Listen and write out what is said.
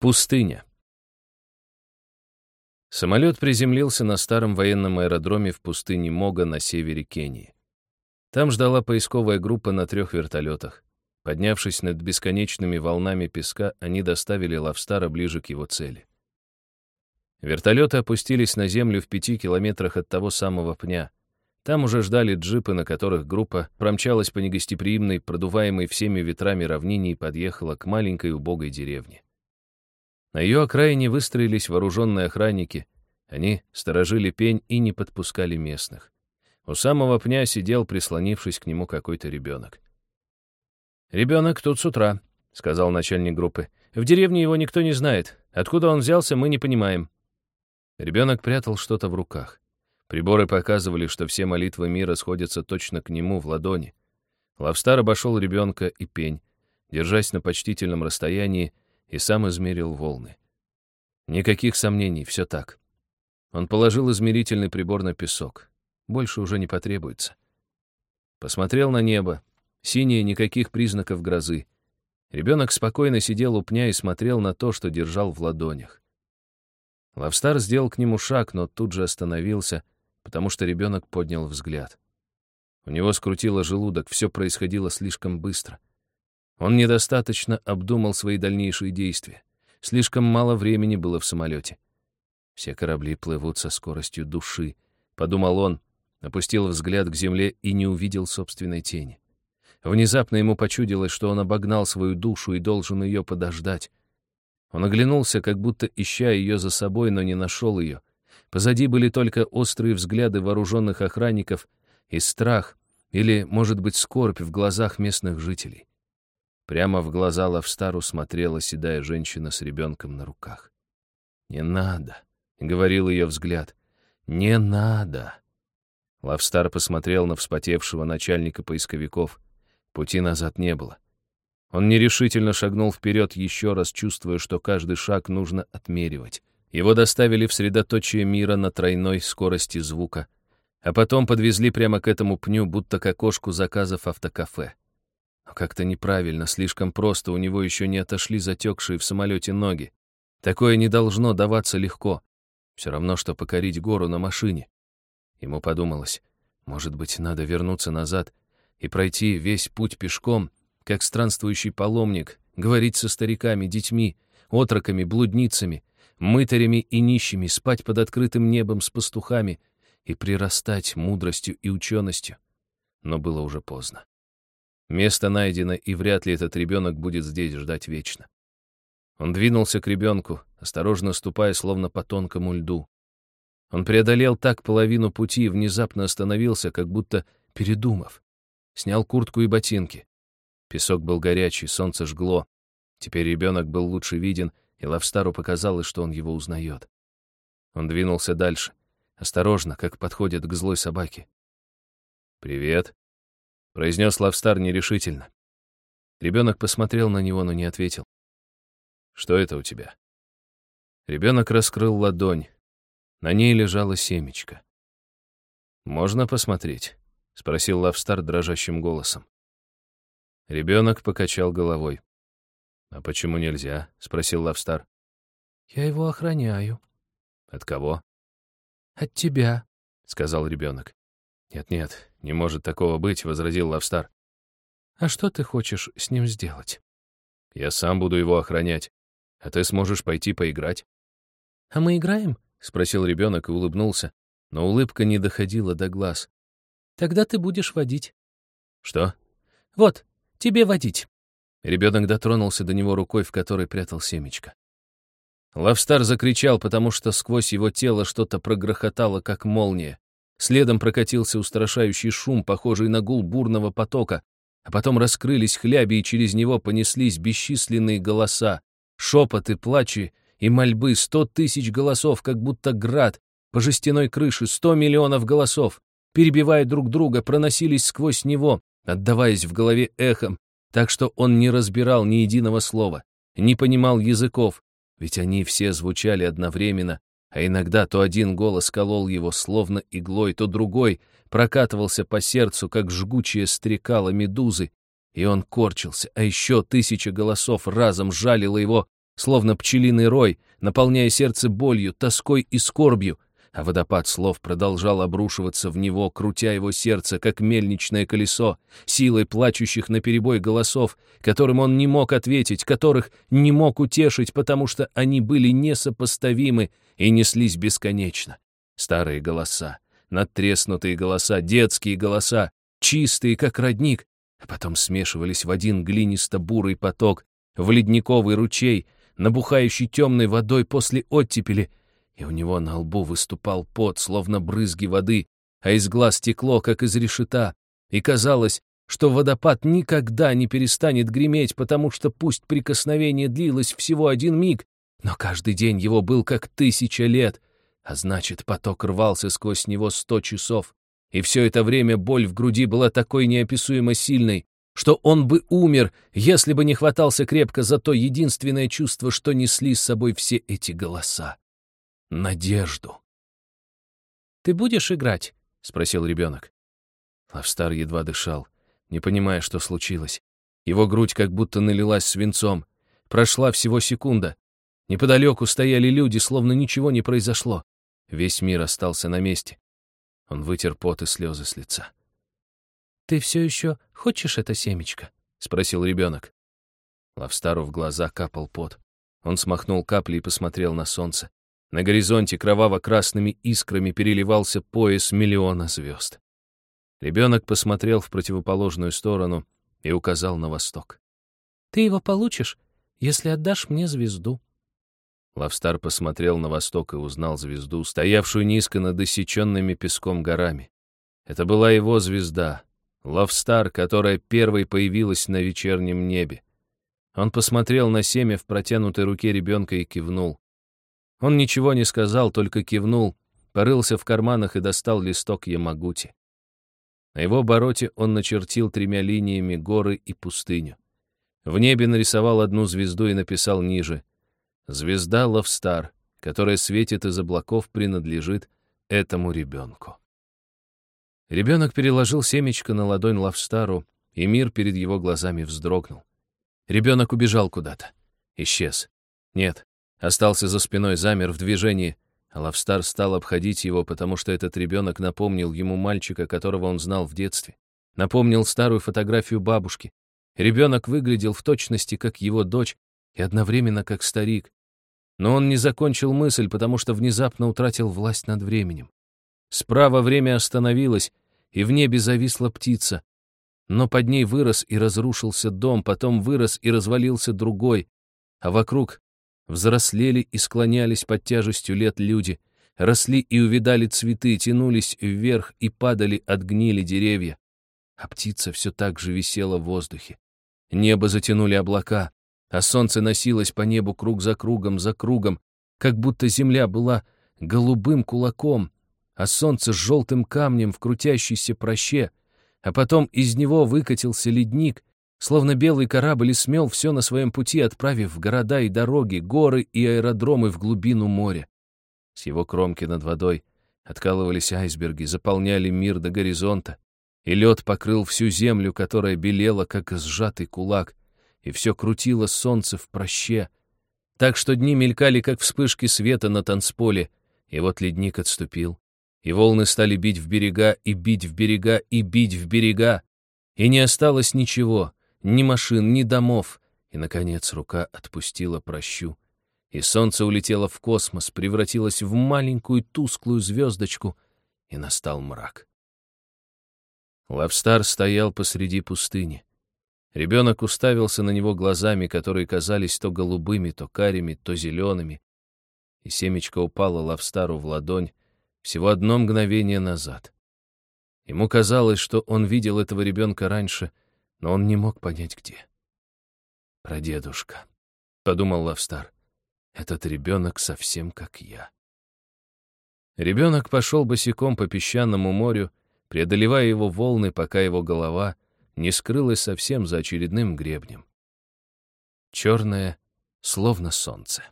Пустыня. Самолет приземлился на старом военном аэродроме в пустыне Мога на севере Кении. Там ждала поисковая группа на трех вертолетах. Поднявшись над бесконечными волнами песка, они доставили Лавстара ближе к его цели. Вертолеты опустились на землю в пяти километрах от того самого пня. Там уже ждали джипы, на которых группа промчалась по негостеприимной, продуваемой всеми ветрами равнине и подъехала к маленькой убогой деревне. На ее окраине выстроились вооруженные охранники. Они сторожили пень и не подпускали местных. У самого пня сидел, прислонившись к нему, какой-то ребенок. «Ребенок тут с утра», — сказал начальник группы. «В деревне его никто не знает. Откуда он взялся, мы не понимаем». Ребенок прятал что-то в руках. Приборы показывали, что все молитвы мира сходятся точно к нему в ладони. Лавстар обошел ребенка и пень, держась на почтительном расстоянии, и сам измерил волны. Никаких сомнений, все так. Он положил измерительный прибор на песок. Больше уже не потребуется. Посмотрел на небо. Синее, никаких признаков грозы. Ребенок спокойно сидел у пня и смотрел на то, что держал в ладонях. Лавстар сделал к нему шаг, но тут же остановился, потому что ребенок поднял взгляд. У него скрутило желудок, все происходило слишком быстро — он недостаточно обдумал свои дальнейшие действия. Слишком мало времени было в самолете. Все корабли плывут со скоростью души, подумал он, опустил взгляд к земле и не увидел собственной тени. Внезапно ему почудилось, что он обогнал свою душу и должен ее подождать. Он оглянулся, как будто ища ее за собой, но не нашел ее. Позади были только острые взгляды вооруженных охранников и страх, или, может быть, скорбь в глазах местных жителей. Прямо в глаза Лавстару смотрела седая женщина с ребенком на руках. «Не надо», — говорил ее взгляд. «Не надо». Лавстар посмотрел на вспотевшего начальника поисковиков. Пути назад не было. Он нерешительно шагнул вперед, еще раз чувствуя, что каждый шаг нужно отмеривать. Его доставили в средоточие мира на тройной скорости звука, а потом подвезли прямо к этому пню, будто к окошку заказов автокафе. Как-то неправильно, слишком просто, у него еще не отошли затекшие в самолете ноги. Такое не должно даваться легко. Все равно, что покорить гору на машине. Ему подумалось, может быть, надо вернуться назад и пройти весь путь пешком, как странствующий паломник, говорить со стариками, детьми, отроками, блудницами, мытарями и нищими, спать под открытым небом с пастухами и прирастать мудростью и ученостью. Но было уже поздно. Место найдено, и вряд ли этот ребенок будет здесь ждать вечно. Он двинулся к ребенку, осторожно ступая, словно по тонкому льду. Он преодолел так половину пути и внезапно остановился, как будто передумав. Снял куртку и ботинки. Песок был горячий, солнце жгло. Теперь ребенок был лучше виден, и Лавстару показалось, что он его узнает. Он двинулся дальше, осторожно, как подходит к злой собаке. «Привет», — произнес Лавстар нерешительно. Ребенок посмотрел на него, но не ответил. «Что это у тебя?» Ребенок раскрыл ладонь. На ней лежало семечко. «Можно посмотреть?» — спросил Лавстар дрожащим голосом. Ребенок покачал головой. «А почему нельзя?» — спросил Лавстар. «Я его охраняю». «От кого?» «От тебя», — сказал ребенок. «Нет-нет, не может такого быть», — возразил Лавстар. «А что ты хочешь с ним сделать?» «Я сам буду его охранять, а ты сможешь пойти поиграть». «А мы играем?» — спросил ребенок и улыбнулся, но улыбка не доходила до глаз. «Тогда ты будешь водить». «Что?» «Вот, тебе водить». Ребенок дотронулся до него рукой, в которой прятал семечко. Лавстар закричал, потому что сквозь его тело что-то прогрохотало, как молния. Следом прокатился устрашающий шум, похожий на гул бурного потока, а потом раскрылись хляби, и через него понеслись бесчисленные голоса, шепоты, плачи и мольбы, сто тысяч голосов, как будто град, по жестяной крыше сто миллионов голосов, перебивая друг друга, проносились сквозь него, отдаваясь в голове эхом, так что он не разбирал ни единого слова, не понимал языков, ведь они все звучали одновременно, а иногда то один голос колол его словно иглой, то другой прокатывался по сердцу, как жгучие стрекала медузы, и он корчился, а еще тысяча голосов разом жалила его, словно пчелиный рой, наполняя сердце болью, тоской и скорбью, а водопад слов продолжал обрушиваться в него, крутя его сердце, как мельничное колесо, силой плачущих наперебой голосов, которым он не мог ответить, которых не мог утешить, потому что они были несопоставимы и неслись бесконечно. Старые голоса, надтреснутые голоса, детские голоса, чистые, как родник, а потом смешивались в один глинисто-бурый поток, в ледниковый ручей, набухающий темной водой после оттепели, и у него на лбу выступал пот, словно брызги воды, а из глаз текло, как из решета, и казалось, что водопад никогда не перестанет греметь, потому что пусть прикосновение длилось всего один миг, но каждый день его был как тысяча лет, а значит, поток рвался сквозь него сто часов, и все это время боль в груди была такой неописуемо сильной, что он бы умер, если бы не хватался крепко за то единственное чувство, что несли с собой все эти голоса. Надежду. «Ты будешь играть?» — спросил ребенок. Лавстар едва дышал, не понимая, что случилось. Его грудь как будто налилась свинцом. Прошла всего секунда. Неподалеку стояли люди, словно ничего не произошло. Весь мир остался на месте. Он вытер пот и слезы с лица. «Ты все еще хочешь это семечко?» — спросил ребенок. Лавстару в глаза капал пот. Он смахнул капли и посмотрел на солнце. На горизонте кроваво-красными искрами переливался пояс миллиона звезд. Ребенок посмотрел в противоположную сторону и указал на восток. «Ты его получишь, если отдашь мне звезду». Лавстар посмотрел на восток и узнал звезду, стоявшую низко над иссеченными песком горами. Это была его звезда, Лавстар, которая первой появилась на вечернем небе. Он посмотрел на семя в протянутой руке ребенка и кивнул. Он ничего не сказал, только кивнул, порылся в карманах и достал листок Ямагути. На его обороте он начертил тремя линиями горы и пустыню. В небе нарисовал одну звезду и написал ниже Звезда Лавстар, которая светит из облаков, принадлежит этому ребенку. Ребенок переложил семечко на ладонь Лавстару, и мир перед его глазами вздрогнул. Ребенок убежал куда-то. Исчез. Нет, остался за спиной, замер в движении, а Лавстар стал обходить его, потому что этот ребенок напомнил ему мальчика, которого он знал в детстве. Напомнил старую фотографию бабушки. Ребенок выглядел в точности, как его дочь, и одновременно как старик. Но он не закончил мысль, потому что внезапно утратил власть над временем. Справа время остановилось, и в небе зависла птица. Но под ней вырос и разрушился дом, потом вырос и развалился другой, а вокруг взрослели и склонялись под тяжестью лет люди, росли и увидали цветы, тянулись вверх и падали от гнили деревья. А птица все так же висела в воздухе. Небо затянули облака, а солнце носилось по небу круг за кругом, за кругом, как будто земля была голубым кулаком, а солнце с желтым камнем в крутящейся проще, а потом из него выкатился ледник, словно белый корабль и смел все на своем пути, отправив города и дороги, горы и аэродромы в глубину моря. С его кромки над водой откалывались айсберги, заполняли мир до горизонта, и лед покрыл всю землю, которая белела, как сжатый кулак, и все крутило солнце в проще, так что дни мелькали, как вспышки света на танцполе, и вот ледник отступил, и волны стали бить в берега, и бить в берега, и бить в берега, и не осталось ничего, ни машин, ни домов, и, наконец, рука отпустила прощу, и солнце улетело в космос, превратилось в маленькую тусклую звездочку, и настал мрак. Лавстар стоял посреди пустыни. Ребенок уставился на него глазами, которые казались то голубыми, то карими, то зелеными. И семечко упало Лавстару в ладонь всего одно мгновение назад. Ему казалось, что он видел этого ребенка раньше, но он не мог понять, где. «Прадедушка», — подумал Лавстар, — «этот ребенок совсем как я». Ребенок пошел босиком по песчаному морю, преодолевая его волны, пока его голова — не скрылась совсем за очередным гребнем. Черное, словно солнце.